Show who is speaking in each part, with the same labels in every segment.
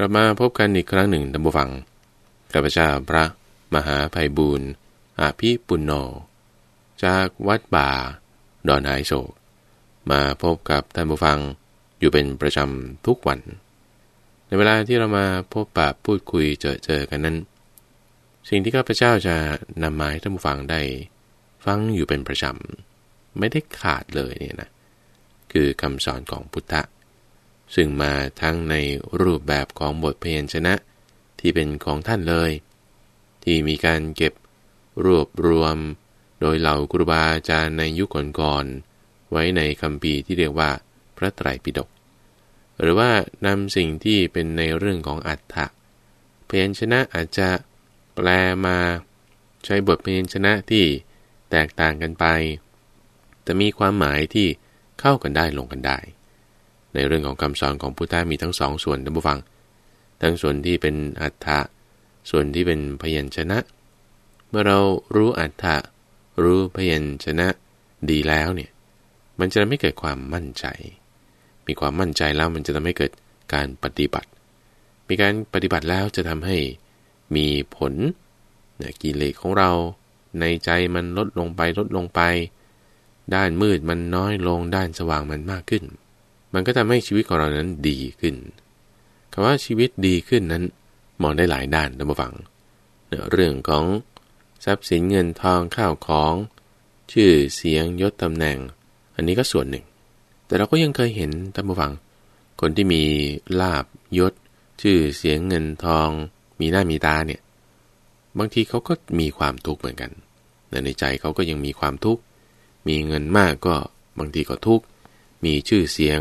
Speaker 1: เรามาพบกันอีกครั้งหนึ่งดัมบูฟังกับพเจ้าพระมหาภัยบูรณ์อาภิปุณโญจากวัดป่า ดอนหายโศก มาพบกับท่านผู้ฟังอยู่เป็นประจำทุกวัน ในเวลาที่เรามาพบปะพูดคุยเจอเจอกันนั้น สิ่งที่ข้าพเจ้าจะนำมาให้ท่านผู้ฟังได้ ฟังอยู่เป็นประจำ ไม่ได้ขาดเลยเนี่ยนะ คือคำสอนของพุทธะ ซึ่งมาทั้งในรูปแบบของบทเพลงชนะที่เป็นของท่านเลย ที่มีการเก็บรวบรวม โดยเหล่าครูบาอาจารย์ในยุคก่อนๆไว้ในคำพีที่เรียกว่าพระไตรปิฎกหรือว่านำสิ่งที่เป็นในเรื่องของอัฏฐะเพลงชนะอาจจะแปลมาใช้บทเพลงชนะที่แตกต่างกันไป แต่มีความหมายที่เข้ากันได้ลงกันได้ ในเรื่องของคำสอนของพุทธะมีทั้งสองส่วนท่านผู้ฟัง ทั้งส่วนที่เป็นอัฏฐะส่วนที่เป็นพยัญชนะ เมื่อเรารู้อัฏฐะรู้พยัญชนะดีแล้วเนี่ยมันจะไม่เกิดความมั่นใจ มีความมั่นใจแล้วมันจะทำให้เกิดการปฏิบัติ มีการปฏิบัติแล้วจะทำให้มีผลนกิเลสของเรา ในใจมันลดลงไปลดลงไป ด้านมืดมันน้อยลงด้านสว่างมันมากขึ้น มันก็ทำให้ชีวิตของเรานั้นดีขึ้นคำว่าชีวิตดีขึ้นนั้นมองได้หลายด้านนะมาฟังเรื่องของทรัพย์สินเงินทองข้าวของ ชื่อเสียงยศตำแหน่ง อันนี้ก็ส่วนหนึ่ง แต่เราก็ยังเคยเห็นท่านผู้ฟัง คนที่มีลาบยศ ชื่อเสียงเงินทอง มีหน้ามีตาเนี่ย บางทีเขาก็มีความทุกข์เหมือนกัน ในใจเขาก็ยังมีความทุกข์ มีเงินมากก็บางทีก็ทุกข์ มีชื่อเสียง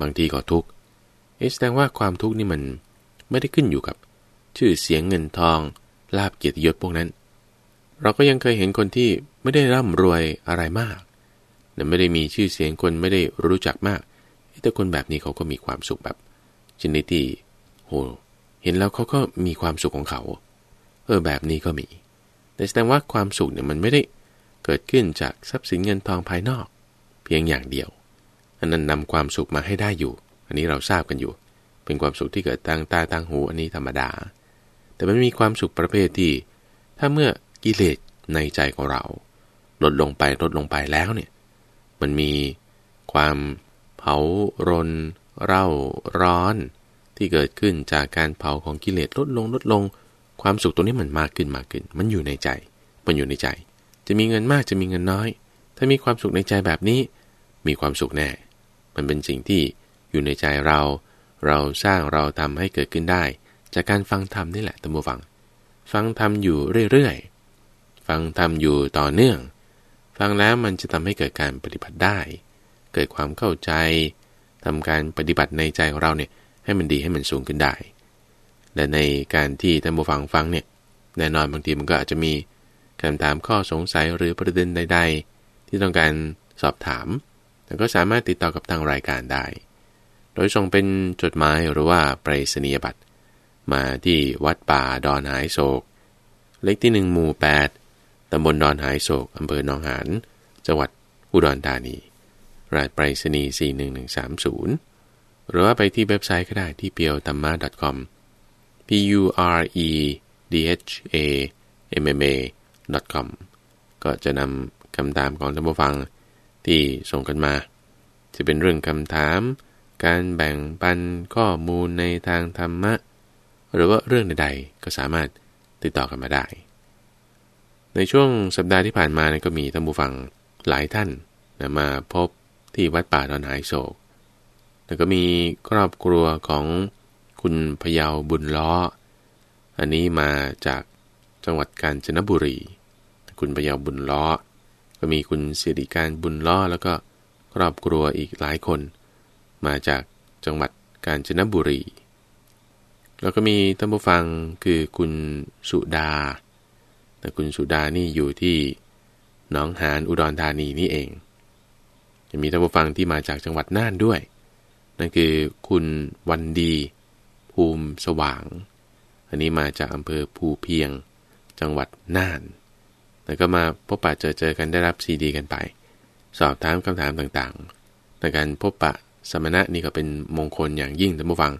Speaker 1: บางทีก็ทุกข์แสดงว่าความทุกข์นี่มันไม่ได้ขึ้นอยู่กับ ชื่อเสียงเงินทอง ลาบเกียรติยศพวกนั้น เราก็ยังเคยเห็นคนที่ไม่ได้ร่ำรวยอะไรมากแต่ไม่ได้มีชื่อเสียงคนไม่ได้รู้จักมาก แต่คนแบบนี้เขาก็มีความสุขแบบชนิดที่โหเห็นแล้วเขาก็มีความสุขของเขา เออแบบนี้ก็มี แต่แสดงว่าความสุขเนี่ยมันไม่ได้เกิดขึ้นจากทรัพย์สินเงินทองภายนอก เพียงอย่างเดียว อันนั้นนำความสุขมาให้ได้อยู่ อันนี้เราทราบกันอยู่ เป็นความสุขที่เกิดทางตาทางหูอันนี้ธรรมดา แต่มันมีความสุขประเภทที่ ถ้าเมื่อกิเลสในใจของเรา ลดลงไปลดลงไปแล้วเนี่ย มันมีความเผารน เร่าร้อน ที่เกิดขึ้นจากการเผาของกิเลสลดลงลดลง ความสุขตัวนี้มันมากขึ้นมากขึ้น มันอยู่ในใจ มันอยู่ในใจ จะมีเงินมากจะมีเงินน้อย ถ้ามีความสุขในใจแบบนี้ มีความสุขแน่ มันเป็นสิ่งที่อยู่ในใจเรา เราสร้างเราทำให้เกิดขึ้นได้ จากการฟังธรรมนี่แหละตัมบูฟัง ฟังธรรมอยู่เรื่อยๆ ฟังธรรมอยู่ต่อเนื่อง ฟังแล้วมันจะทำให้เกิดการปฏิบัติได้ เกิดความเข้าใจทำการปฏิบัติในใจของเราเนี่ยให้มันดีให้มันสูงขึ้นได้ และในการที่ท่านผู้ฟังฟังเนี่ยแน่นอนบางทีมันก็อาจจะมีคำถามข้อสงสัยหรือประเด็นใด ๆ ที่ต้องการสอบถาม แต่ก็สามารถติดต่อกับทางรายการได้ โดยส่งเป็นจดหมายหรือว่าไปรษณียบัตรมาที่วัดป่าดอนหายโศก เลขที่หนึ่งหมู่ 8ตำบลดอนหายโศกอำเภอหนองหานจังหวัดอุดรธานี รายไปรษณีย์41130 หรือว่าไปที่เว็บไซต์ก็ได้ที่ p e o t a m m a com p u r e d h a m m a com ก็จะนำคำตามของท่านผู้ฟัง ที่ส่งกันมา จะเป็นเรื่องคำถาม การแบ่งปันข้อมูลในทางธรรมะ หรือว่าเรื่องใดๆ ก็สามารถติดต่อกันมาได้ ในช่วงสัปดาห์ที่ผ่านมานก็มีท่านผู้ฟังหลายท่านนะมาพบที่วัดป่าดอนหายโศก แล้วก็มีครอบครัวของคุณพยาวบุญล้อ อันนี้มาจากจังหวัดกาญจนบุรี คุณพยาวบุญล้อ ก็มีคุณสิริการบุญล้อแล้วก็ครอบครัวอีกหลายคน มาจากจังหวัดกาญจนบุรี แล้วก็มีท่านผู้ฟังคือคุณสุดา แต่คุณสุดานี่อยู่ที่หนองหานอุดรธานีนี่เอง จะมีท่านผู้ฟังที่มาจากจังหวัดน่านด้วย นั่นคือคุณวันดี ภูมิสว่าง อันนี้มาจากอำเภอภูเพียง จังหวัดน่าน แล้วก็มาพบปะเจอเจอกันได้รับซีดี กันไป สอบถามคำถามต่างๆในการพบปะสมณะนี่ก็เป็นมงคลอย่างยิ่งท่านผู้ฟัง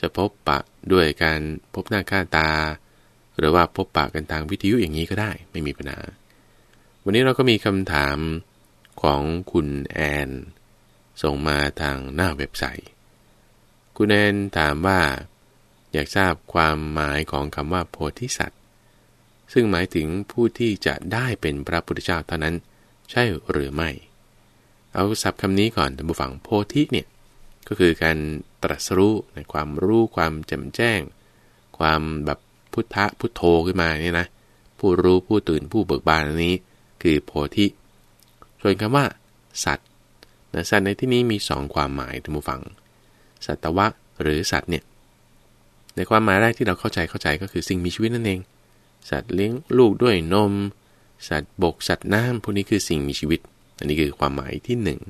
Speaker 1: จะพบปะด้วยการพบหน้าค่าตา หรือว่าพบปะกันทางวิทยุอย่างนี้ก็ได้ไม่มีปัญหา วันนี้เราก็มีคำถามของคุณแอน ส่งมาทางหน้าเว็บไซต์ คุณแอนถามว่า อยากทราบความหมายของคำว่าโพธิสัตว์ ซึ่งหมายถึงผู้ที่จะได้เป็นพระพุทธเจ้าเท่านั้น ใช่หรือไม่ เอาศัพท์คำนี้ก่อนท่านผู้ฟังโพธิเนี่ยก็คือการตรัสรู้ในความรู้ความแจ่มแจ้ง ความแบบพุทธะพุทโธขึ้นมาเนี่ยนะผู้รู้ผู้ตื่นผู้เบิกบานอันนี้ คือโพธิส่วนคำว่า สัตว์นะสัตว์ในที่นี้มีสองความหมายท่านผู้ฟัง สัตวะหรือสัตว์เนี่ยในความหมายแรกที่เราเข้าใจเข้าใจก็คือสิ่งมีชีวิตนั่นเอง สัตว์เลี้ยงลูกด้วยนม สัตว์บก สัตว์น้ำพวกนี้คือสิ่งมีชีวิต อันนี้คือความหมายที่หนึ่ง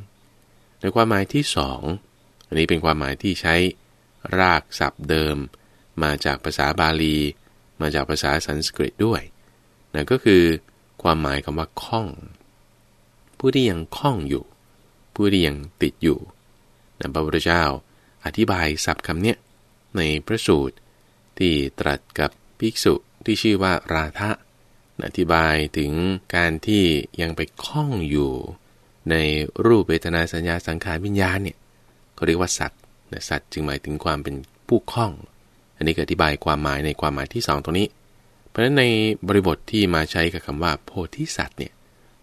Speaker 1: ในความหมายที่สองอันนี้เป็นความหมายที่ใช้รากศัพท์เดิม มาจากภาษาบาลี มาจากภาษาสันสกฤตด้วยนั่นก็คือความหมายคำว่าคล้อง ผู้ที่ยังคล้องอยู่ ผู้ที่ยังติดอยู่นะพระพุทธเจ้าอธิบายศัพท์คำเนี้ยในพระสูตรที่ตรัสกับภิกษุ ที่ชื่อว่าราธะอธิบายถึงการที่ยังไปคล้องอยู่ในรูปเวทนาสัญญาสังขารวิญญาณเนี่ยเขาเรียกว่าสัตว์สัตว์จึงหมายถึงความเป็นผู้คล้อง อันนี้ก็อธิบายความหมายในความหมายที่2ตรงนี้ เพราะฉะนั้นในบริบทที่มาใช้กับคำว่าโพธิสัตว์เนี่ย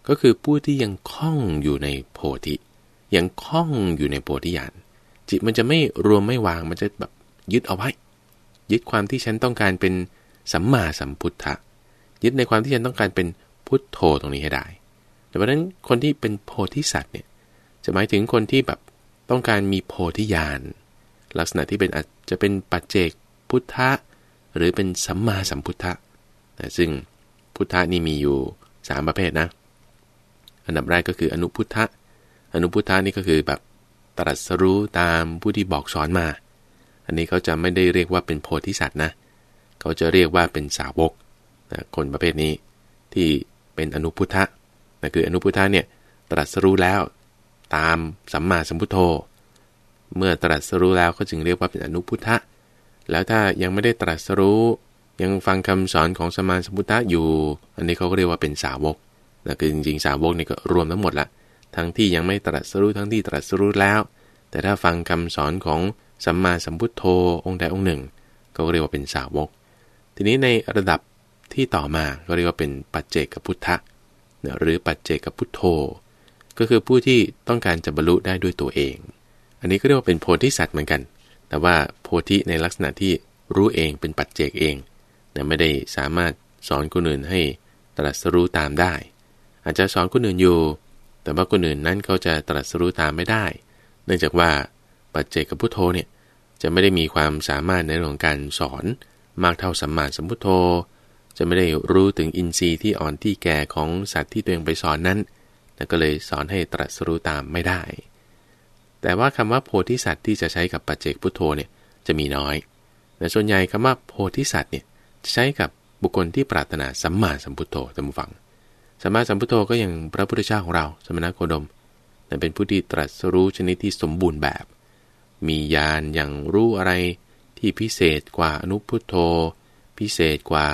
Speaker 1: ก็คือผู้ที่ยังคล้องอยู่ในโพธิ ยังคล้องอยู่ในโพธิญาณจิตมันจะไม่รวมไม่วางมันจะแบบยึดเอาไว้ ยึดความที่ฉันต้องการเป็น สัมมาสัมพุทธะยึดในความที่ฉันต้องการเป็นพุทโธตรงนี้ให้ได้ แต่เพราะนั้นคนที่เป็นโพธิสัตว์เนี่ยจะหมายถึงคนที่แบบต้องการมีโพธิญาณลักษณะที่เป็นอาจจะเป็นปัจเจกพุทธะหรือเป็นสัมมาสัมพุทธะนะซึ่งพุทธะนี่มีอยู่ 3 ประเภทนะ อันดับแรกก็คืออนุพุทธะอนุพุทธะนี่ก็คือแบบตรัสรู้ตามผู้ที่บอกสอนมา อันนี้เขาจะไม่ได้เรียกว่าเป็นโพธิสัตว์นะ เขาจะเรียกว่าเป็นสาวกนะคนประเภทนี้ที่เป็นอนุพุทธะนะคืออนุพุทธะเนี่ยตรัสรู้แล้วตามสัมมาสัมพุทโธ เมื่อตรัสรู้แล้วก็จึงเรียกว่าเป็นอนุพุทธะ แล้วถ้ายังไม่ได้ตรัสรู้ยังฟังคำสอนของสัมมาสัมพุทธะอยู่ อันนี้เขาก็เรียกว่าเป็นสาวกนะคือจริงๆ สาวกนี่ก็รวมทั้งหมดละ ทั้งที่ยังไม่ตรัสรู้ทั้งที่ตรัสรู้แล้ว แต่ถ้าฟังคำสอนของสัมมาสัมพุทโธองค์ใดองค์หนึ่ง ก็เรียกว่าเป็นสาวก ทีนี้ในระดับที่ต่อมาก็เรียกว่าเป็นปัจเจกพุทธะหรือปัจเจกพุทโธ ก็คือผู้ที่ต้องการจะบรรลุได้ด้วยตัวเอง อันนี้ก็เรียกว่าเป็นโพธิสัตว์เหมือนกัน แต่ว่าโพธิในลักษณะที่รู้เองเป็นปัจเจกเองแต่ไม่ได้สามารถสอนคนอื่นให้ตรัสรู้ตามได้ อาจจะสอนคนอื่นอยู่ แต่ว่าคนอื่นนั้นเขาจะตรัสรู้ตามไม่ได้ เนื่องจากว่าปัจเจกพุทโธเนี่ยจะไม่ได้มีความสามารถในเรื่องของการสอน มากเท่าสัมมาสัมพุทโธ จะไม่ได้รู้ถึงอินทรีย์ที่อ่อนที่แก่ของสัตว์ที่ตัวเองไปสอนนั้นและก็เลยสอนให้ตรัสรู้ตามไม่ได้ แต่ว่าคำว่าโพธิสัตว์ที่จะใช้กับปัจเจกพุทโธเนี่ยจะมีน้อย แต่ส่วนใหญ่คำว่าโพธิสัตว์เนี่ยใช้กับบุคคลที่ปรารถนาสัมมาสัมพุทโธท่านผู้ฟัง สัมมาสัมพุทโธก็อย่างพระพุทธเจ้าของเรา สมณโคดมนั่นเป็นผู้ที่ตรัสรู้ชนิดที่สมบูรณ์แบบ มีญาณอย่างรู้อะไร ที่พิเศษกว่าอนุพุทโธ พิเศษกว่า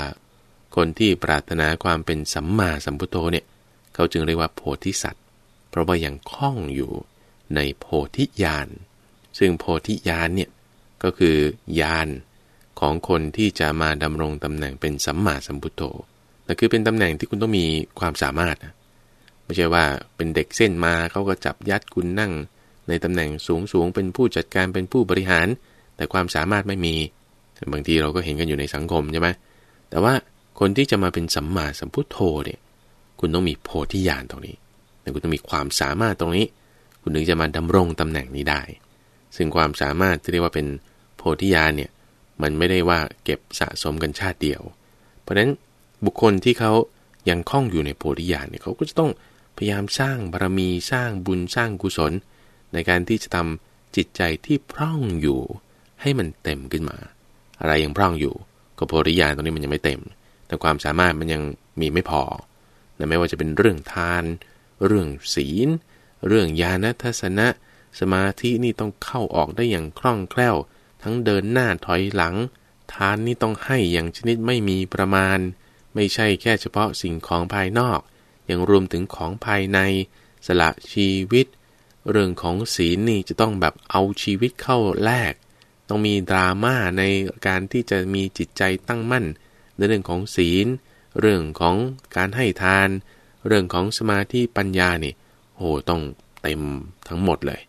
Speaker 1: คนที่ปรารถนาความเป็นสัมมาสัมพุทโธเนี่ยเขาจึงเรียกว่าโพธิสัตว์ เพราะว่ายังคล้องอยู่ในโพธิญาณซึ่งโพธิญาณเนี่ยก็คือญาณของคนที่จะมาดำรงตำแหน่งเป็นสัมมาสัมพุทโธนั่นคือเป็นตำแหน่งที่คุณต้องมีความสามารถนะไม่ใช่ว่าเป็นเด็กเส้นมาเขาก็จับยัดคุณนั่ง ในตำแหน่งสูงสูงเป็นผู้จัดการเป็นผู้บริหาร แต่ความสามารถไม่มี บางทีเราก็เห็นกันอยู่ในสังคมใช่ไหมแต่ว่าคนที่จะมาเป็นสัมมาสัมพุทโธเนี่ย คุณต้องมีโพธิญาณตรงนี้แต่คุณต้องมีความสามารถตรงนี้ คุณถึงจะมาดำรงตำแหน่งนี้ได้ ซึ่งความสามารถที่เรียกว่าเป็นโพธิญาณเนี่ย มันไม่ได้ว่าเก็บสะสมกันชาติเดียว เพราะฉะนั้นบุคคลที่เขายังคล้องอยู่ในโพธิญาณเนี่ยเขาก็จะต้องพยายามสร้างบารมีสร้างบุญสร้างกุศล ในการที่จะทำจิตใจที่พร่องอยู่ ให้มันเต็มขึ้นมา อะไรยังพร่องอยู่ก็โพธิญาณตรงนี้มันยังไม่เต็ม แต่ความสามารถมันยังมีไม่พอนะไม่ว่าจะเป็นเรื่องทาน เรื่องศีล เรื่องญาณทัศนะ สมาธินี่ต้องเข้าออกได้อย่างคล่องแคล่ว ทั้งเดินหน้าถอยหลัง ทานนี่ต้องให้อย่างชนิดไม่มีประมาณ ไม่ใช่แค่เฉพาะสิ่งของภายนอก ยังรวมถึงของภายใน สละชีวิต เรื่องของศีลนี่จะต้องแบบเอาชีวิตเข้าแลก ต้องมีดราม่าในการที่จะมีจิตใจตั้งมั่น ในเรื่องของศีล เรื่องของการให้ทาน เรื่องของสมาธิปัญญานี่โอ้ต้องเต็มทั้งหมดเลย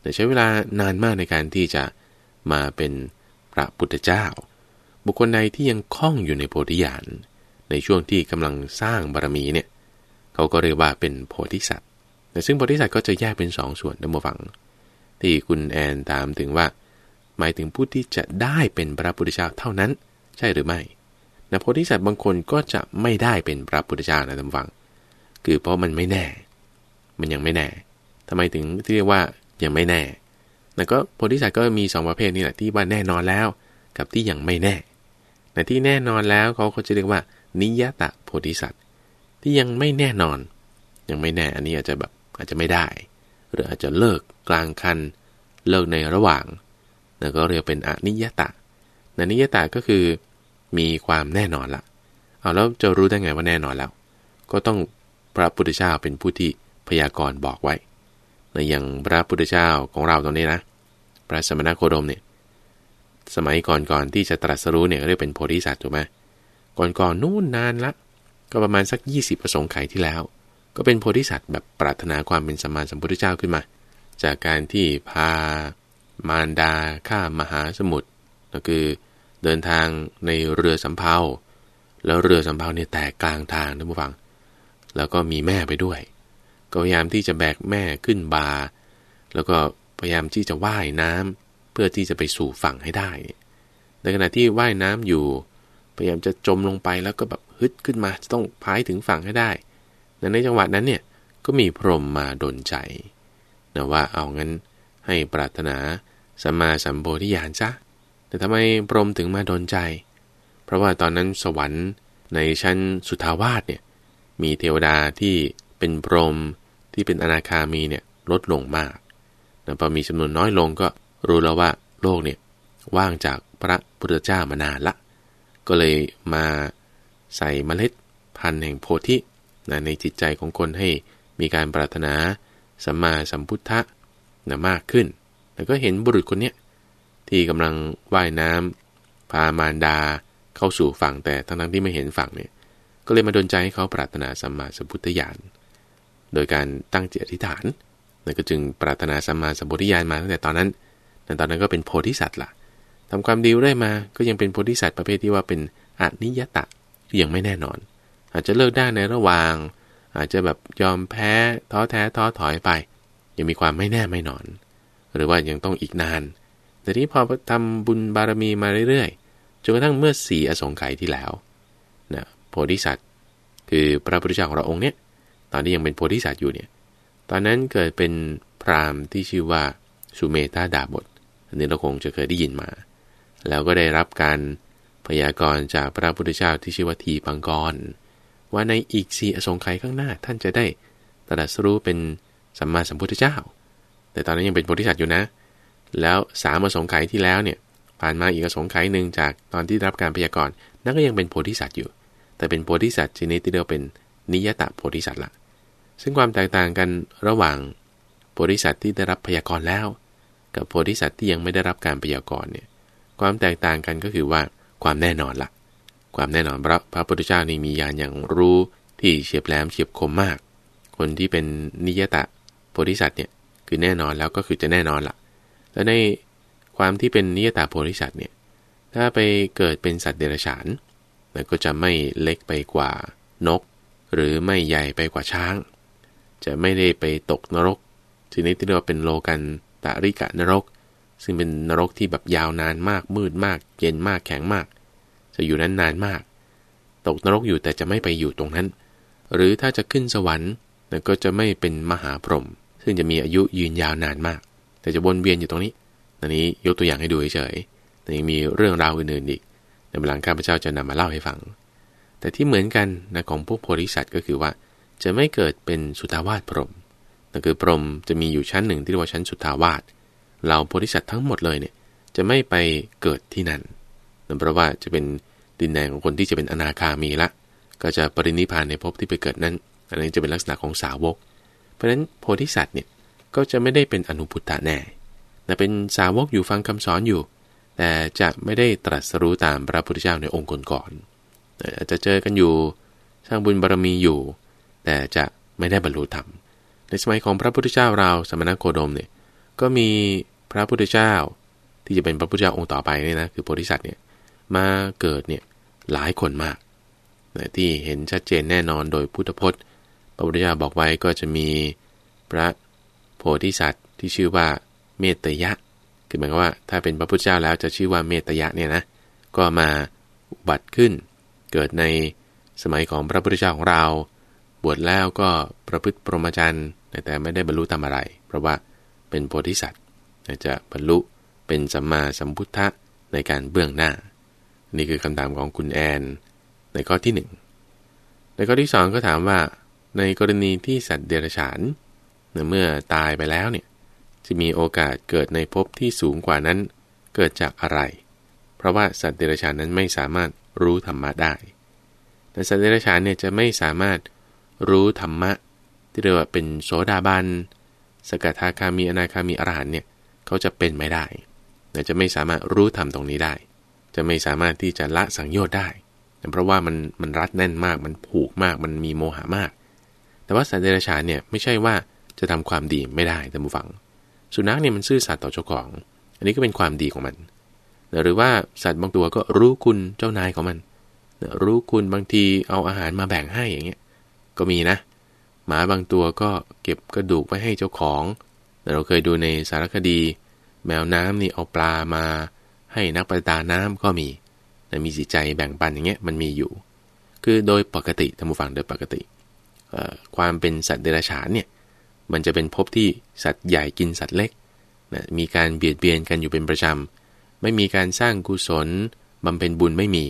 Speaker 1: แต่ใช้เวลานานมากในการที่จะมาเป็นพระพุทธเจ้า บุคคลใดที่ยังคล้องอยู่ในโพธิญาณในช่วงที่กำลังสร้างบารมีเนี่ยเขาก็เรียกว่าเป็นโพธิสัตว์แต่ซึ่งโพธิสัตว์ก็จะแยกเป็นสองส่วนดังฟัง ที่คุณแอนถามถึงว่า หมายถึงผู้ที่จะได้เป็นพระพุทธเจ้าเท่านั้น ใช่หรือไม่นะโพธิสัตว์บางคนก็จะไม่ได้เป็นพระพุทธเจ้านะท่านฟัง คือเพราะมันไม่แน่ มันยังไม่แน่ทำไมถึงที่เรียกว่ายังไม่แน่แล้วก็โพธิสัตว์ก็มีสองประเภทนี่แหละที่ว่าแน่นอนแล้ว กับที่ยังไม่แน่แต่ที่แน่นอนแล้วเขาเขาจะเรียกว่า นิยตะโพธิสัตว์ ที่ยังไม่แน่นอน ยังไม่แน่อันนี้อาจจะแบบอาจจะไม่ได้ หรืออาจจะเลิกกลางคันเลิกในระหว่าง แล้วก็เรียกเป็นอนิยตะนนิยตะก็คือมีความแน่นอนละเอาแล้วจะรู้ได้ไงว่าแน่นอนแล้ว ก็ต้องพระพุทธเจ้าเป็นผู้ที่พยากรณ์บอกไว้ในอย่างพระพุทธเจ้าของเราตรงนี้นะ พระสมณโคดมเนี่ย สมัยก่อนๆที่จะตรัสรู้เนี่ยเรียกเป็นโพธิสัตว์ถูกไหมก่อนๆนู่นนานละ ก็ประมาณสัก 20ประสงค์ไขที่แล้ว ก็เป็นโพธิสัตว์แบบปรารถนาความเป็นสมมาสัมพุทธเจ้าขึ้นมา จากการที่พา มารดาข้ามมหาสมุทรก็คือเดินทางในเรือสำเภา แล้วเรือสำเภาเนี่ยแตกกลางทางนะผู้ฟัง แล้วก็มีแม่ไปด้วย ก็พยายามที่จะแบกแม่ขึ้นบา แล้วก็พยายามที่จะว่ายน้ำเพื่อที่จะไปสู่ฝั่งให้ได้ ในขณะที่ว่ายน้ำอยู่ พยายามจะจมลงไปแล้วก็แบบฮึดขึ้นมาจะต้องพายถึงฝั่งให้ได้ในจังหวะนั้นเนี่ยก็มีพรหมมาดนใจนะว่าเอางั้นให้ปรารถนา สัมมาสัมโพธิญาณซะแต่ทำไมพรหมถึงมาโดนใจ เพราะว่าตอนนั้นสวรรค์ในชั้นสุทาวาสเนี่ยมีเทวดาที่เป็นพรหมที่เป็นอนาคามีเนี่ยลดลงมากนะพอมีจำนวนน้อยลงก็รู้แล้วว่าโลกเนี่ยว่างจากพระพุทธเจ้ามานานละ ก็เลยมาใส่เมล็ดพันธุ์แห่งโพธินะในจิตใจของคนให้มีการปรารถนาสัมมาสัมพุทธะนะมากขึ้น แล้วก็เห็นบุรุษคนเนี้ยที่กำลังว่ายน้ำพามารดาเข้าสู่ฝั่งแต่ทั้งทั้งที่ไม่เห็นฝั่งเนี่ย ก็เลยมาดนใจให้เขาปรารถนาสัมมาสัมพุทธญาณโดยการตั้งจิตอธิษฐานนั่นก็จึงปรารถนาสัมมาสัมพุทธญาณมาตั้งแต่ตอนนั้นแต่ตอนนั้นก็เป็นโพธิสัตว์ละทำความดีได้มาก็ยังเป็นโพธิสัตว์ประเภทที่ว่าเป็นอนิยตะที่ยังไม่แน่นอน อาจจะเลิกได้ในระหว่าง อาจจะแบบยอมแพ้ท้อแท้ท้อถอยไป ยังมีความไม่แน่ไม่นอน หรือว่ายังต้องอีกนาน แต่นี้พอทำบุญบารมีมาเรื่อยๆ จนกระทั่งเมื่อสี่อสงไขยที่แล้วนะโพธิสัตว์ คือพระพุทธเจ้าของเราองค์เนี้ยตอนที่ยังเป็นโพธิสัตว์อยู่เนี่ย ตอนนั้นเกิดเป็นพราหมณ์ที่ชื่อว่าสุเมธาดาบทอันนี้เราคงจะเคยได้ยินมา แล้วก็ได้รับการพยากรณ์จากพระพุทธเจ้าที่ชื่อว่าทีปังกร ว่าในอีกสี่อสงไขยข้างหน้าท่านจะได้ตรัสรู้เป็นสัมมาสัมพุทธเจ้า แต่ตอนนั้นยังเป็นโพธิสัตว์อยู่นะ แล้วสามอสงไขยที่แล้วเนี่ยผ่านมาอีกอสงไขยหนึ่งจากตอนที่รับการพยากรณ์นั่นก็ยังเป็นโพธิสัตว์อยู่ แต่เป็นโพธิสัตว์ชนิดที่เรียกเป็นนิยตะโพธิสัตว์ละซึ่งความแตกต่างกันระหว่างโพธิสัตว์ที่ได้รับพยากรณ์แล้ว กับโพธิสัตว์ที่ยังไม่ได้รับการพยากรณ์เนี่ยความแตกต่างกันก็คือว่าความแน่นอนละความแน่นอนพระพระพุทธเจ้านี่มีญาณอย่างรู้ที่เฉียบแหลมเฉียบคมมาก คนที่เป็นนิยตะโพธิสัตว์เนี่ย คือแน่นอนแล้วก็คือจะแน่นอนละแล้วในความที่เป็นนิยตาโพธิสัตว์เนี่ยถ้าไปเกิดเป็นสัตว์เดรัจฉานก็จะไม่เล็กไปกว่านก หรือไม่ใหญ่ไปกว่าช้าง จะไม่ได้ไปตกนรกชนิดที่เรียกว่าเป็นโลกันตาริกะนรก ซึ่งเป็นนรกที่แบบยาวนานมากมืดมาก เย็นมากแข็งมาก จะอยู่นั้นนานมาก ตกนรกอยู่แต่จะไม่ไปอยู่ตรงนั้น หรือถ้าจะขึ้นสวรรค์ก็จะไม่เป็นมหาพรหม ซึ่งจะมีอายุยืนยาวนานมาก แต่จะวนเวียนอยู่ตรงนี้อันนี้ยกตัวอย่างให้ดูเฉยๆแต่ยังมีเรื่องราวอื่นๆอีก ในหลังข้าพเจ้าจะนำมาเล่าให้ฟัง แต่ที่เหมือนกันนะของพวกโพธิสัตว์ก็คือว่า จะไม่เกิดเป็นสุทาวาสพรหมนั่นคือพรหมจะมีอยู่ชั้นหนึ่งที่เรียกว่าชั้นสุทาวาสเราโพธิสัตว์ทั้งหมดเลยเนี่ยจะไม่ไปเกิดที่นั่นนั่นเพราะว่าจะเป็นดินแดนของคนที่จะเป็นอนาคามีละ ก็จะปรินิพานในภพที่ไปเกิดนั้น อันนี้จะเป็นลักษณะของสาวก เพราะฉะนั้นโพธิสัตว์เนี่ยก็จะไม่ได้เป็นอนุพุทธะแน่แต่เป็นสาวกอยู่ฟังคำสอนอยู่ แต่จะไม่ได้ตรัสรู้ตามพระพุทธเจ้าในองค์ก่อนๆอาจจะเจอกันอยู่สร้างบุญบารมีอยู่ แต่จะไม่ได้บรรลุธรรม ในสมัยของพระพุทธเจ้าเราสมณโคดมเนี่ยก็มีพระพุทธเจ้า ที่จะเป็นพระพุทธเจ้าองค์ต่อไปเนี่ยนะคือโพธิสัตว์เนี่ยมาเกิดเนี่ยหลายคนมากที่เห็นชัดเจนแน่นอนโดยพุทธพจน์ พระพุทธเจ้าบอกไว้ก็จะมีพระโพธิสัตว์ที่ชื่อว่าเมตยะ คือหมายความว่าถ้าเป็นพระพุทธเจ้าแล้วจะชื่อว่าเมตยะเนี่ยนะ ก็มาบัตขึ้น เกิดในสมัยของพระพุทธเจ้าของเรา บวชแล้วก็ประพฤติปรมจรรย์แต่ไม่ได้บรรลุทำอะไร เพราะว่าเป็นโพธิสัตว์จะบรรลุเป็นสัมมาสัมพุทธะในการเบื้องหน้า นี่คือคำถามของคุณแอน ในข้อที่ 1 ในข้อที่ 2 ก็ถามว่า ในกรณีที่สัตว์เดรัจฉานเมื่อตายไปแล้วเนี่ยจะมีโอกาสเกิดในภพที่สูงกว่านั้น เกิดจากอะไร เพราะว่าสัตว์เดรัจฉานนั้นไม่สามารถรู้ธรรมะได้ แต่สัตว์เดรัจฉานเนี่ยจะไม่สามารถรู้ธรรมะ ที่เรียกว่าเป็นโสดาบัน สกทาคามีอนาคามีอรหันเนี่ยเขาจะเป็นไม่ได้จะไม่สามารถรู้ธรรมตรงนี้ได้ จะไม่สามารถที่จะละสังโยชน์ได้ เพราะว่ามันมันรัดแน่นมาก มันผูกมาก มันมีโมหะมาก แต่ว่าสัตว์เดรัจฉานเนี่ยไม่ใช่ว่าจะทำความดีไม่ได้แต่บูฟัง สุนัขเนี่ยมันซื่อสัตย์ต่อเจ้าของ อันนี้ก็เป็นความดีของมัน หรือว่าสัตว์บางตัวก็รู้คุณเจ้านายของมัน รู้คุณบางทีเอาอาหารมาแบ่งให้อย่างเงี้ย ก็มีนะ หมาบางตัวก็เก็บกระดูกไว้ให้เจ้าของ เราเคยดูในสารคดี แมวน้ำนี่เอาปลามา ให้นักประดาน้ำก็มีแต่มีจิตใจแบ่งปันอย่างเงี้ยมันมีอยู่ คือโดยปกติท่านผู้ฟังโดยปกติ ความเป็นสัตว์เดรัจฉานเนี่ยมันจะเป็นภพที่สัตว์ใหญ่กินสัตว์เล็กนะมีการเบียดเบียนกันอยู่เป็นประจำ ไม่มีการสร้างกุศลบำเพ็ญบุญไม่มี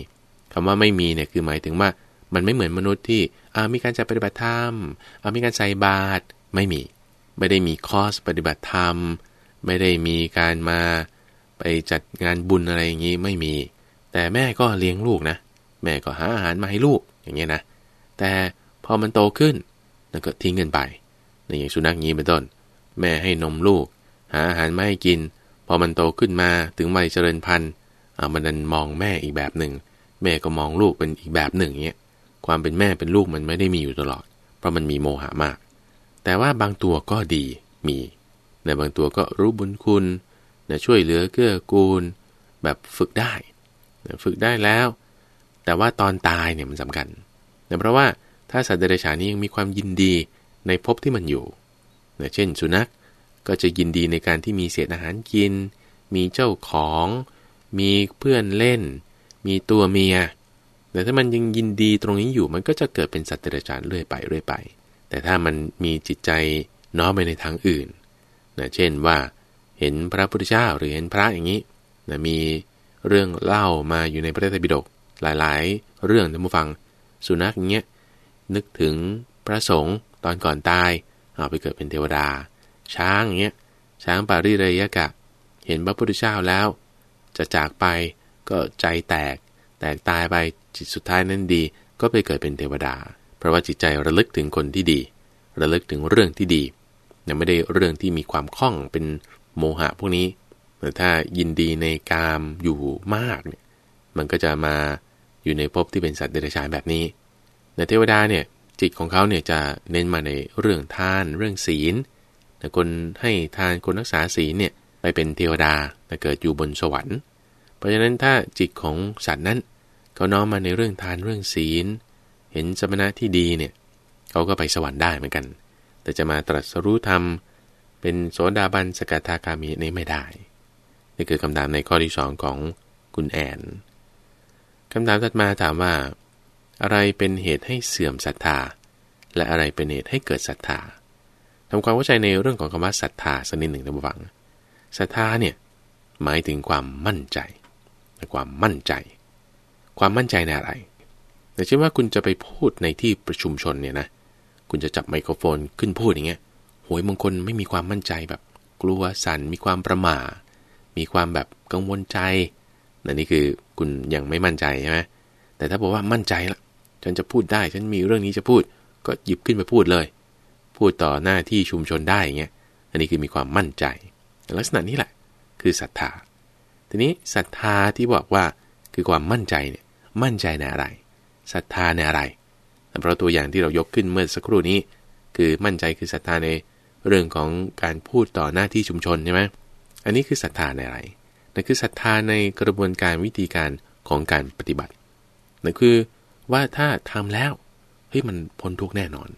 Speaker 1: คำว่าไม่มีเนี่ยคือหมายถึงว่ามันไม่เหมือนมนุษย์ที่อามีการจัดปฏิบัติธรรมอามีการใส่บาตรไม่มี ไม่ได้มีคอสปฏิบัติธรรม ไม่ได้มีการมาไปจัดงานบุญอะไรอย่างนี้ไม่มี แต่แม่ก็เลี้ยงลูกนะ แม่ก็หาอาหารมาให้ลูกอย่างเงี้ยนะ แต่ พอมันโตขึ้นแล้วก็ทิ้งเงินไปในอย่างสุนัขงี้เป็นต้น แม่ให้นมลูก หาอาหารไม่ให้กิน พอมันโตขึ้นมาถึงวัยเจริญพันธุ์อ่ามันดันมองแม่อีกแบบหนึ่ง แม่ก็มองลูกเป็นอีกแบบหนึ่งเงี้ยความเป็นแม่เป็นลูกมันไม่ได้มีอยู่ตลอด เพราะมันมีโมหะมาก แต่ว่าบางตัวก็ดีมีในบางตัวก็รู้บุญคุณนะช่วยเหลือเกื้อกูล แบบฝึกได้นะฝึกได้แล้ว แต่ว่าตอนตายเนี่ยมันสำคัญนะเพราะว่า ถ้าสัตว์เดรัจฉานนี้ยังมีความยินดีในภพที่มันอยู่นะเช่น สุนัขก็จะยินดีในการที่มีเศษอาหารกิน มีเจ้าของ มีเพื่อนเล่น มีตัวเมีย แต่ถ้ามันยังยินดีตรงนี้อยู่มันก็จะเกิดเป็นสัตว์เดรัจฉานเรื่อยไปเรื่อยไป แต่ถ้ามันมีจิตใจน้อมไปในทางอื่นนะเช่นว่าเห็นพระพุทธเจ้าหรือเห็นพระอย่างนี้นะมีเรื่องเล่ามาอยู่ในพระไตรปิฎกหลาย ๆ เรื่องท่านผู้ฟัง สุนัขอย่างเงี้ย นึกถึงพระสงฆ์ตอนก่อนตายเอาไปเกิดเป็นเทวดา ช้างอย่างเงี้ยช้างปาริเรยกะ เห็นพระพุทธเจ้าแล้ว จะจากไปก็ใจแตก แตกตายไปจิตสุดท้ายนั้นดี ก็ไปเกิดเป็นเทวดา เพราะว่าจิตใจระลึกถึงคนที่ดี ระลึกถึงเรื่องที่ดียังไม่ได้เรื่องที่มีความคล่องเป็นโมหะพวกนี้แต่ถ้ายินดีในกามอยู่มากเนี่ยมันก็จะมาอยู่ในภพที่เป็นสัตว์เดรัจฉานแบบนี้ ในเทวดาเนี่ยจิตของเขาเนี่ยจะเน้นมาในเรื่องทานเรื่องศีลแต่คนให้ทานคนรักษาศีลเนี่ยไปเป็นเทวดาแต่เกิดอยู่บนสวรรค์ เพราะฉะนั้นถ้าจิตของสัตว์นั้นเขาน้อมมาในเรื่องทานเรื่องศีล เห็นสมณะที่ดีเนี่ยเขาก็ไปสวรรค์ได้เหมือนกัน แต่จะมาตรัสรู้ธรรม เป็นโสดาบันสกทาคามีนี่ไม่ได้ นี่คือคำถามในข้อที่สองของคุณแอนคำถามถัดมาถามว่า อะไรเป็นเหตุให้เสื่อมศรัทธา และอะไรเป็นเหตุให้เกิดศรัทธาทำความเข้าใจในเรื่องของคำว่าศรัทธาสักนิดหนึ่งนะบุฟังศรัทธาเนี่ยหมายถึงความมั่นใจความมั่นใจ ความมั่นใจในอะไรแต่เช่นว่าคุณจะไปพูดในที่ประชุมชนเนี่ยนะคุณจะจับไมโครโฟนขึ้นพูดอย่างเงี้ยหวยมงคลไม่มีความมั่นใจแบบ กลัวสั่นมีความประหม่า มีความแบบกังวลใจนั่นนี่คือคุณยังไม่มั่นใจใช่ไหมแต่ถ้าบอกว่ามั่นใจละ ฉันจะพูดได้ ฉันมีเรื่องนี้จะพูด ก็หยิบขึ้นไปพูดเลย พูดต่อหน้าที่ชุมชนได้อย่างเงี้ย อันนี้คือมีความมั่นใจ ลักษณะนี้แหละ คือศรัทธา ทีนี้ศรัทธาที่บอกว่าคือความมั่นใจเนี่ย มั่นใจในอะไร ศรัทธาในอะไร เพราะตัวอย่างที่เรายกขึ้นเมื่อสักครู่นี้ คือมั่นใจคือศรัทธาในเรื่องของการพูดต่อหน้าที่ชุมชนใช่ไหมอันนี้คือศรัทธาในอะไรนั่นคือศรัทธาในกระบวนการวิธีการของการปฏิบัตินั่นคือ ว่าถ้าทำแล้วเฮ้ยมันพ้นทุกแน่นอน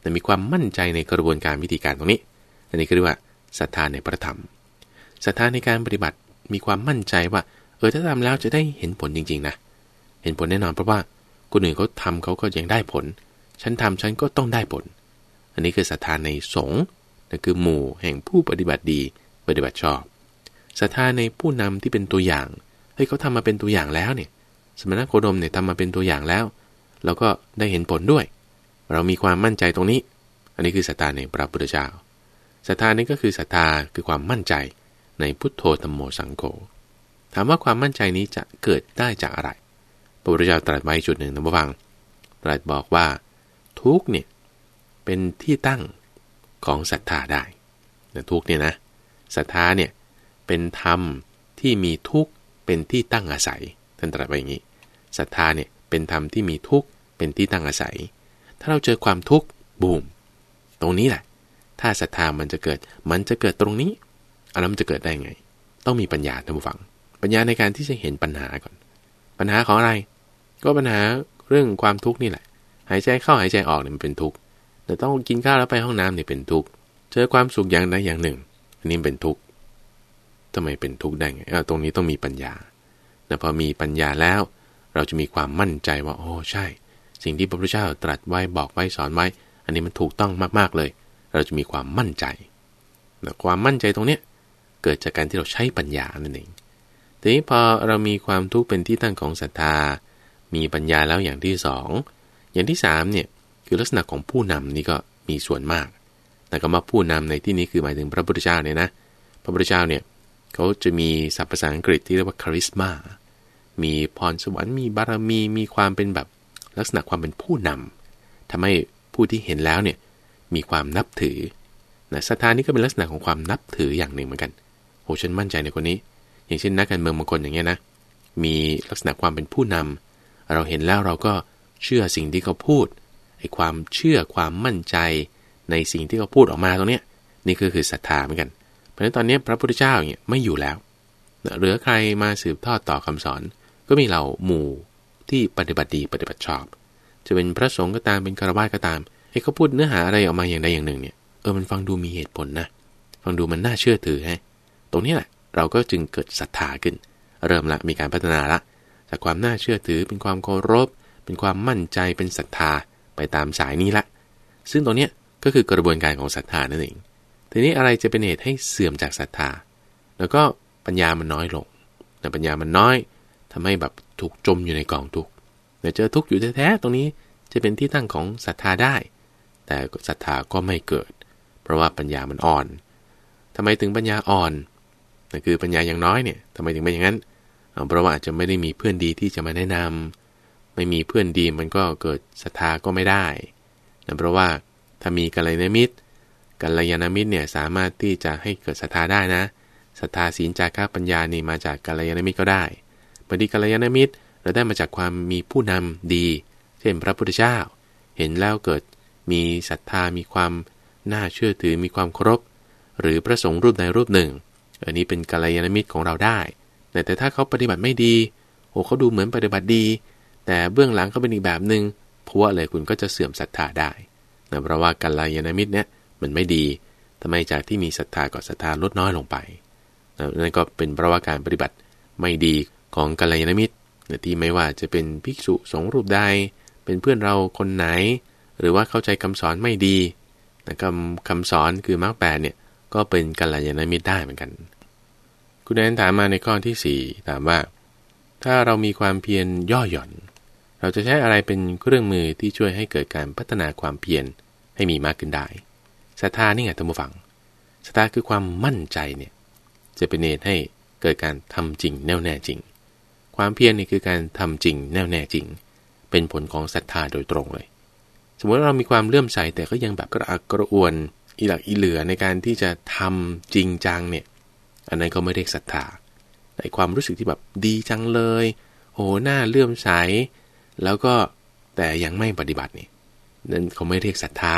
Speaker 1: แต่มีความมั่นใจในกระบวนการวิธีการตรงนี้ อันนี้ก็เรียกว่าศรัทธาในพระธรรมศรัทธาในการปฏิบัติมีความมั่นใจว่า เออถ้าทำแล้วจะได้เห็นผลจริงๆนะเห็นผลแน่นอนเพราะว่าคนอื่นเขาทาเขาก็ยังได้ผล ฉันทำฉันก็ต้องได้ผล อันนี้คือศรัทธาในสงฆ์นั่นคือหมู่แห่งผู้ปฏิบัติดีปฏิบัติชอบศรัทธาในผู้นำที่เป็นตัวอย่างเฮ้ยเขาทำมาเป็นตัวอย่างแล้วเนี่ย สมณโคดมเนี่ยทำมาเป็นตัวอย่างแล้วเราก็ได้เห็นผลด้วย เรามีความมั่นใจตรงนี้ อันนี้คือศรัทธาในพระพุทธเจ้าศรัทธานี้ก็คือศรัทธาคือความมั่นใจในพุทโธธรรมโมสังโฆถามว่าความมั่นใจนี้จะเกิดได้จากอะไร พระพุทธเจ้าตรัสไว้จุดหนึ่งนะฟัง ตรัสบอกว่า ทุกเนี่ยเป็นที่ตั้งของศรัทธาได้ทุกเนี่ยนะศรัทธาเนี่ยเป็นธรรมที่มีทุกเป็นที่ตั้งอาศัย ท่านตรัสไว้อย่างนี้ศรัทธาเนี่ยเป็นธรรมที่มีทุกข์เป็นที่ตั้งอาศัย ถ้าเราเจอความทุกข์บูม ตรงนี้แหละ ถ้าศรัทธามันจะเกิด มันจะเกิดตรงนี้อะไรมันจะเกิดได้ไง ต้องมีปัญญาท่านผู้ฟัง ปัญญาในการที่จะเห็นปัญหาก่อน ปัญหาของอะไร ก็ปัญหาเรื่องความทุกข์นี่แหละ หายใจเข้าหายใจออกเนี่ยมันเป็นทุกข์แต่ต้องกินข้าวแล้วไปห้องน้ำเนี่ยเป็นทุกข์ เจอความสุขอย่างใดอย่างหนึ่ง อันนี้เป็นทุกข์ทำไมเป็นทุกข์ได้ไงตรงนี้ต้องมีปัญญา แต่พอมีปัญญาแล้ว เราจะมีความมั่นใจว่า โอ้ใช่ สิ่งที่พระพุทธเจ้าตรัสไว้บอกไว้สอนไว้ อันนี้มันถูกต้องมากๆเลย เราจะมีความมั่นใจแต่ความมั่นใจตรงเนี้ยเกิดจากการที่เราใช้ปัญญานั่นเองทีนี้พอเรามีความทุกข์เป็นที่ตั้งของศรัทธา มีปัญญาแล้วอย่างที่สองอย่างที่สามเนี่ยคือลักษณะของผู้นำนี่ก็มีส่วนมาก แต่ก็มาผู้นำในที่นี้คือหมายถึงพระพุทธเจ้าเนี่ยนะ พระพุทธเจ้าเนี่ย เขาจะมีศัพท์ภาษาอังกฤษที่เรียกว่าคาริสมามีพรสวรรค์มีบารมีมีความเป็นแบบลักษณะความเป็นผู้นำทำให้ผู้ที่เห็นแล้วเนี่ยมีความนับถือนะศรัทธานี่ก็เป็นลักษณะของความนับถืออย่างหนึ่งเหมือนกันโอ้ฉันมั่นใจในคนนี้ อย่างเช่นนักการเมืองบางคนอย่างเงี้ยนะมีลักษณะความเป็นผู้นำเราเห็นแล้วเราก็เชื่อสิ่งที่เขาพูดไอ้ความเชื่อความมั่นใจในสิ่งที่เขาพูดออกมาตรงเนี้ยนี่ก็คือศรัทธาเหมือนกัน เพราะฉะนั้นตอนนี้พระพุทธเจ้าเนี่ยไม่อยู่แล้วเหลือใครมาสืบทอดต่อคำสอน ก็มีเราหมู่ที่ปฏิบัติดีปฏิบัติชอบ จะเป็นพระสงฆ์ก็ตามเป็นคารวะก็ตามให้เขาพูดเนื้อหาอะไรออกมาอย่างใดอย่างหนึ่งเนี่ยเออมันฟังดูมีเหตุผลนะฟังดูมันน่าเชื่อถือฮะตรงนี้แหละเราก็จึงเกิดศรัทธาขึ้น เริ่มละมีการพัฒนาละ จากความน่าเชื่อถือเป็นความเคารพ เป็นความมั่นใจเป็นศรัทธาไปตามสายนี้ละ ซึ่งตรงนี้ก็คือกระบวนการของศรัทธานั่นเอง ทีนี้อะไรจะเป็นเหตุให้เสื่อมจากศรัทธา แล้วก็ปัญญามันน้อยลงแต่ปัญญามันน้อยทำให้แบบถูกจมอยู่ในกองทุกข์แต่เจอทุกข์อยู่แท้ๆตรงนี้จะเป็นที่ตั้งของศรัทธาได้ แต่ศรัทธาก็ไม่เกิด เพราะว่าปัญญามันอ่อนทำไมถึงปัญญาอ่อนนั่นคือปัญญาอย่างน้อยเนี่ยทำไมถึงเป็นอย่างนั้นเพราะว่าอาจจะไม่ได้มีเพื่อนดีที่จะมาแนะนำไม่มีเพื่อนดีมันก็เกิดศรัทธาก็ไม่ได้เพราะว่าถ้ามีกัลยาณมิตร กัลยาณมิตรเนี่ยสามารถที่จะให้เกิดศรัทธาได้นะศรัทธาศีลจาระปัญญานี่มาจากกัลยาณมิตรก็ได้บางทีกัลยาณมิตรเราได้มาจากความมีผู้นำดี เช่นพระพุทธเจ้า เห็นแล้วเกิดมีศรัทธามีความน่าเชื่อถือมีความเคารพหรือพระสงฆ์รูปใดรูปหนึ่ง อันนี้เป็นกัลยาณมิตรของเราได้ แต่แต่ถ้าเขาปฏิบัติไม่ดีโอ้เขาดูเหมือนปฏิบัติดี แต่เบื้องหลังเขาเป็นอีกแบบหนึ่งพัวเลยคุณก็จะเสื่อมศรัทธาได้นะเพราะว่ากัลยาณมิตรเนี่ย มันไม่ดีทำไมจากที่มีศรัทธาก็ศรัทธาลดน้อยลงไปนั่นก็เป็นเพราะว่าการปฏิบัติไม่ดีของกัลยาณมิตรที่ไม่ว่าจะเป็นภิกษุสงฆ์รูปใดเป็นเพื่อนเราคนไหน หรือว่าเข้าใจคำสอนไม่ดีนะคำคำสอนคือมรรคแปดเนี่ยก็เป็นกัลยาณมิตรได้เหมือนกัน คุณแอนถามมาในข้อที่ 4 ถามว่า ถ้าเรามีความเพียรย่อหย่อน เราจะใช้อะไรเป็นเครื่องมือที่ช่วยให้เกิดการพัฒนาความเพียรให้มีมากขึ้นได้ ศรัทธานี่ไงท่านผู้ฟังศรัทธาคือความมั่นใจเนี่ยจะเป็นเหตุให้เกิดการทำจริงแน่วแน่จริง ความเพียรนี่คือการทำจริงแน่วแน่จริง เป็นผลของศรัทธาโดยตรงเลย สมมติเรามีความเลื่อมใสแต่ก็ยังแบบกระอักกระอ่วนอีหลักอีเหลือในการที่จะทำจริงจังเนี่ยอันนั้นก็ไม่เรียกศรัทธาในความรู้สึกที่แบบดีจังเลยโอ้หน้าเลื่อมใส แล้วก็แต่ยังไม่ปฏิบัตินี่นั่นเขาไม่เรียกศรัทธา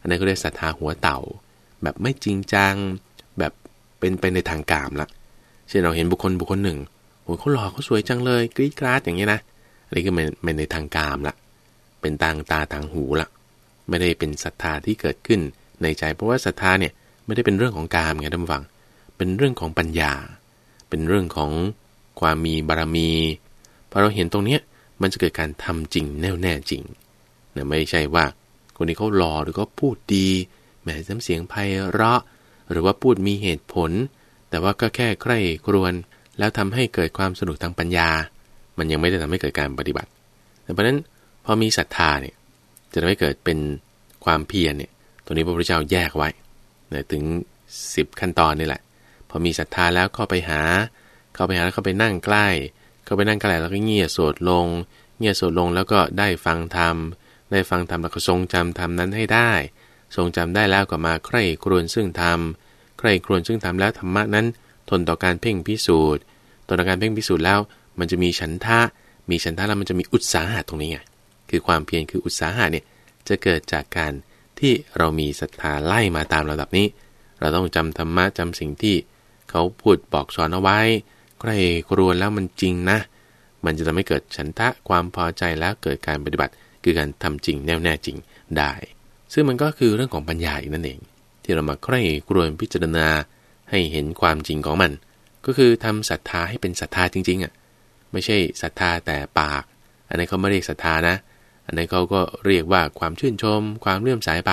Speaker 1: อันนั้นก็เรียกศรัทธาหัวเต่า แบบไม่จริงจัง แบบเป็นไปในทางกามละเช่นเราเห็นบุคคลบุคคลหนึ่งโอ้เขาหล่อเขาสวยจังเลยกรี๊ดกราดอย่างเงี้นะอันนี้ก็เป็นในทางกามละเป็นทางตาทางหูละไม่ได้เป็นศรัทธาที่เกิดขึ้นในใจเพราะว่าศรัทธาเนี่ยไม่ได้เป็นเรื่องของกามไงท่านฟัง เป็นเรื่องของปัญญา เป็นเรื่องของความมีบารมีพอเราเห็นตรงเนี้ยมันจะเกิดการทำจริงแน่วแน่จริงนะไม่ใช่ว่า คนนี้เขาหล่อหรือก็พูดดีแหมน้ำเสียงไพเราะ หรือว่าพูดมีเหตุผล แต่ว่าก็แค่ใคร่ครวญแล้วทำให้เกิดความสนุกทางปัญญา มันยังไม่ได้ทำให้เกิดการปฏิบัติแต่เพราะนั้นพอมีศรัทธาเนี่ยจะทำให้เกิดเป็นความเพียรเนี่ยตัวนี้พระพุทธเจ้าแยกไว้นะถึง 10 ขั้นตอนนี่แหละ พอมีศรัทธาแล้วเข้าไปหา เข้าไปหาแล้วเข้าไปนั่งใกล้ เข้าไปนั่งใกล้แล้วก็เงี่ยโสดลง เงี่ยโสดลงแล้วก็ได้ฟังธรรม ได้ฟังธรรมแล้วก็ทรงจำธรรมนั้นให้ได้ ทรงจำได้แล้วก็มาใคร่ครวญซึ่งธรรมใคร่ครวญซึ่งธรรมแล้วธรรมะนั้น ทนต่อการเพ่งพิสูจน์ทนต่อการเพ่งพิสูจน์แล้ว มันจะมีฉันทะ มีฉันทะแล้วมันจะมีอุตสาหะตรงนี้ไงคือความเพียรคืออุตสาหะเนี่ยจะเกิดจากการที่เรามีศรัทธาไล่มาตามระดับนี้ เราต้องจำธรรมะจำสิ่งที่ เขาพูดบอกสอนเอาไว้ใครครวญแล้วมันจริงนะ มันจะทำให้เกิดฉันทะความพอใจแล้วเกิดการปฏิบัติ คือการทำจริงแน่วแน่จริงได้ ซึ่งมันก็คือเรื่องของปัญญาอีกนั่นเอง ที่เรามาใคร่ครวญพิจารณาให้เห็นความจริงของมัน ก็คือทำศรัทธาให้เป็นศรัทธาจริงๆอะไม่ใช่ศรัทธาแต่ปาก อันนี้เขาไม่เรียกศรัทธานะ อันนี้เขาก็เรียกว่าความชื่นชม ความเลื่อมสายไป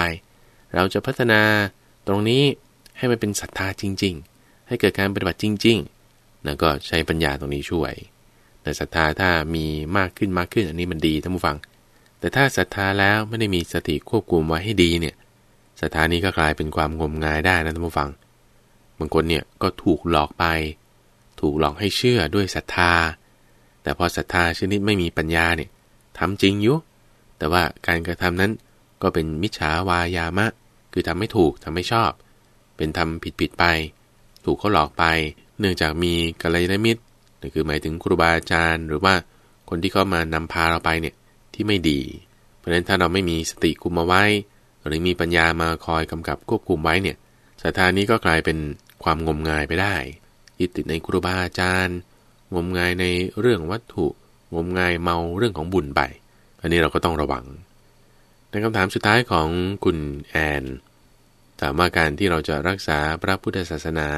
Speaker 1: เราจะพัฒนาตรงนี้ให้มันเป็นศรัทธาจริง ๆ ให้เกิดการปฏิบัติจริงๆแล้วก็ใช้ปัญญาตรงนี้ช่วยแต่ศรัทธาถ้ามีมากขึ้นมากขึ้นอันนี้มันดีท่านผู้ฟัง แต่ถ้าศรัทธาแล้วไม่ได้มีสติควบคุมไว้ให้ดีเนี่ยศรัทธานี้ก็กลายเป็นความงมงายได้นะท่านผู้ฟัง บางคนเนี่ยก็ถูกหลอกไป ถูกหลอกให้เชื่อด้วยศรัทธา แต่พอศรัทธาชนิดไม่มีปัญญาเนี่ยทำจริงอยู่ แต่ว่าการกระทำนั้นก็เป็นมิจฉาวายามะ คือทำไม่ถูกทำไม่ชอบ เป็นทำผิดผิดไป ถูกเขาหลอกไป เนื่องจากมีกัลยาณมิตรคือหมายถึงครูบาอาจารย์ หรือว่าคนที่เข้ามานำพาเราไปเนี่ย ที่ไม่ดี เพราะฉะนั้นถ้าเราไม่มีสติคุมมาไว้ หรือมีปัญญามาคอยกำกับควบคุมไว้เนี่ยสถานี้ก็กลายเป็นความงมงายไปได้ยึดติดในครูบาอาจารย์ งมงายในเรื่องวัตถุ งมงายเมาเรื่องของบุญไป อันนี้เราก็ต้องระวัง ในคำถามสุดท้ายของคุณแอนถามว่าการที่เราจะรักษาพระพุทธศาสนา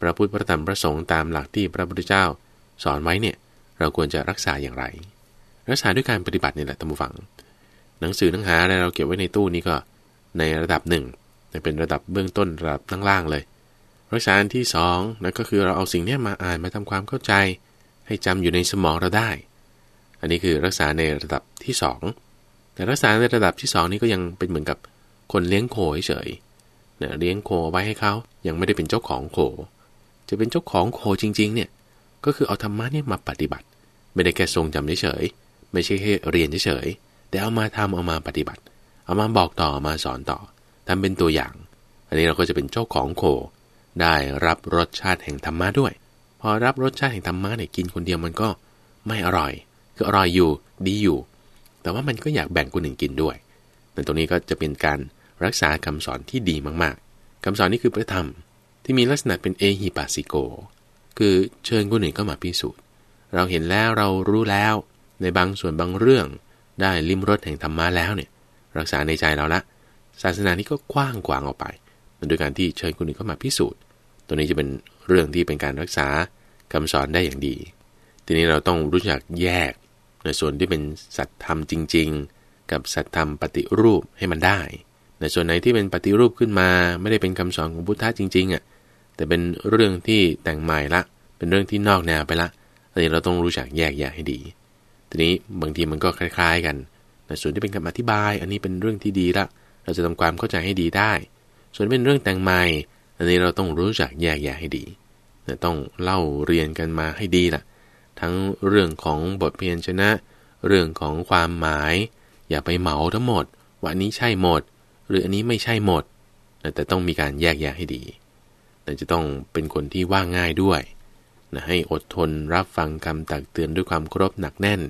Speaker 1: พระพุทธพระธรรมพระสงฆ์ตามหลักที่พระพุทธเจ้า สอนไว้เนี่ย เราควรจะรักษาอย่างไร รักษาด้วยการปฏิบัตินี่แหละท่านผู้ฟัง หนังสือหนังหาอะไรเราเก็บไว้ในตู้นี้ก็ในระดับหนึ่งเป็นระดับเบื้องต้นระดับล่างเลย รักษาอันที่สองนั่นก็คือเราเอาสิ่งนี้มาอ่านมาทำความเข้าใจ ให้จำอยู่ในสมองเราได้ อันนี้คือรักษาในระดับที่สองแต่รักษาในระดับที่สองนี้ก็ยังเป็นเหมือนกับคนเลี้ยงโคเฉยเนี่ยเลี้ยงโคไว้ให้เขายังไม่ได้เป็นเจ้าของโค จะเป็นเจ้าของโคจริง ๆ เนี่ยก็คือเอาธรรมะเนี่ยมาปฏิบัติ ไม่ได้แค่ทรงจำเฉยๆ ไม่ใช่แค่เรียนเฉยๆแต่เอามาทำเอามาปฏิบัติ เอามาบอกต่อมาสอนต่อทำเป็นตัวอย่าง อันนี้เราก็จะเป็นเจ้าของโค ได้รับรสชาติแห่งธรรมะด้วย พอรับรสชาติแห่งธรรมะเนี่ยกินคนเดียวมันก็ไม่อร่อย คืออร่อยอยู่ดีอยู่ แต่ว่ามันก็อยากแบ่งคนอื่นกินด้วยแต่ตรงนี้ก็จะเป็นการรักษาคำสอนที่ดีมากๆคำสอนนี้คือพระธรรมที่มีลักษณะเป็นเอหิปัสสิโก คือเชิญคนอื่นเข้ามาพิสูจน์ เราเห็นแล้วเรารู้แล้ว ในบางส่วนบางเรื่องได้ลิมรสแห่งธรรมะแล้วเนี่ย รักษาในใจเราละ ศาสนานี้ก็กว้างกวางออกไปโดยการที่เชิญคนอื่นเข้ามาพิสูจน์ ตัวนี้จะเป็นเรื่องที่เป็นการรักษาคำสอนได้อย่างดี ทีนี้เราต้องรู้จักแยกในส่วนที่เป็นสัตธรรมจริง ๆ กับสัตธรรมปฏิรูปให้มันได้ ในส่วนไหนที่เป็นปฏิรูปขึ้นมาไม่ได้เป็นคำสอนของพุทธะจริงๆอะแต่เป็นเรื่องที่แต่งใหม่ละ เป็นเรื่องที่นอกแนวไปละอันนี้เราต้องรู้จักแยกแยะให้ดี ทีนี้บางทีมันก็คล้าย ๆ กันในส่วนที่เป็นคำอธิบาย อันนี้เป็นเรื่องที่ดีละ เราจะทำความเข้าใจให้ดีได้ ส่วนเป็นเรื่องแต่งใหม่ อันนี้เราต้องรู้จักแยกแยะให้ดีต้องเล่าเรียนกันมาให้ดีล่ะ ทั้งเรื่องของบทเพียนชนะ เรื่องของความหมาย อย่าไปเหมาทั้งหมด ว่าอันนี้ใช่หมด หรืออันนี้ไม่ใช่หมดแต่ต้องมีการแยกแยะให้ดีจะต้องเป็นคนที่ว่าง่ายด้วยนะให้อดทนรับฟังคำตักเตือนด้วยความเคารพหนักแน่น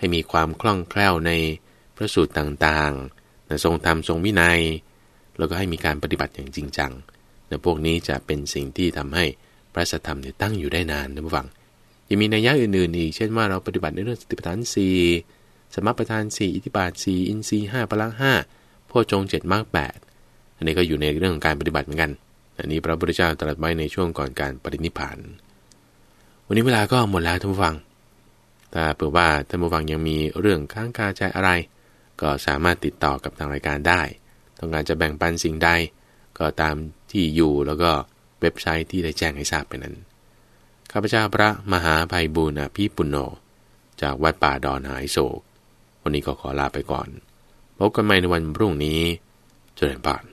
Speaker 1: ให้มีความคล่องแคล่วในพระสูตรต่างๆ ทรงธรรมทรงวินัย แล้วก็ให้มีการปฏิบัติอย่างจริงจังนะพวกนี้จะเป็นสิ่งที่ทำให้พระสัทธรรมเนี่ยตั้งอยู่ได้นานนะผู้ฟังยังมีนัยยะอื่นๆอีก เช่นว่าเราปฏิบัติในเรื่องสติปัฏฐานสี่สมปัฏฐานสี่อิทธิบาทสี่อินทรีย์ห้าพลังห้าพ่อจงเจ็ดมากแปดอันนี้ก็อยู่ในเรื่องของการปฏิบัติเหมือนกัน อันนี้พระพุทธเจ้าตรัสไว้ในช่วงก่อนการปรินิพพาน วันนี้เวลาก็หมดแล้วท่านผู้ฟัง ถ้าเผื่อว่าท่านผู้ฟังยังมีเรื่องค้างคาใจอะไร ก็สามารถติดต่อกับทางรายการได้ ต้องการจะแบ่งปันสิ่งใด ก็ตามที่อยู่แล้วก็เว็บไซต์ที่ได้แจ้งให้ทราบไปนั้น ข้าพเจ้าพระมหาภัยบุญอภิปุโน จากวัดป่าดอนหายโศก วันนี้ก็ขอลาไปก่อน พบกันใหม่ในวันพรุ่งนี้ เจริญพร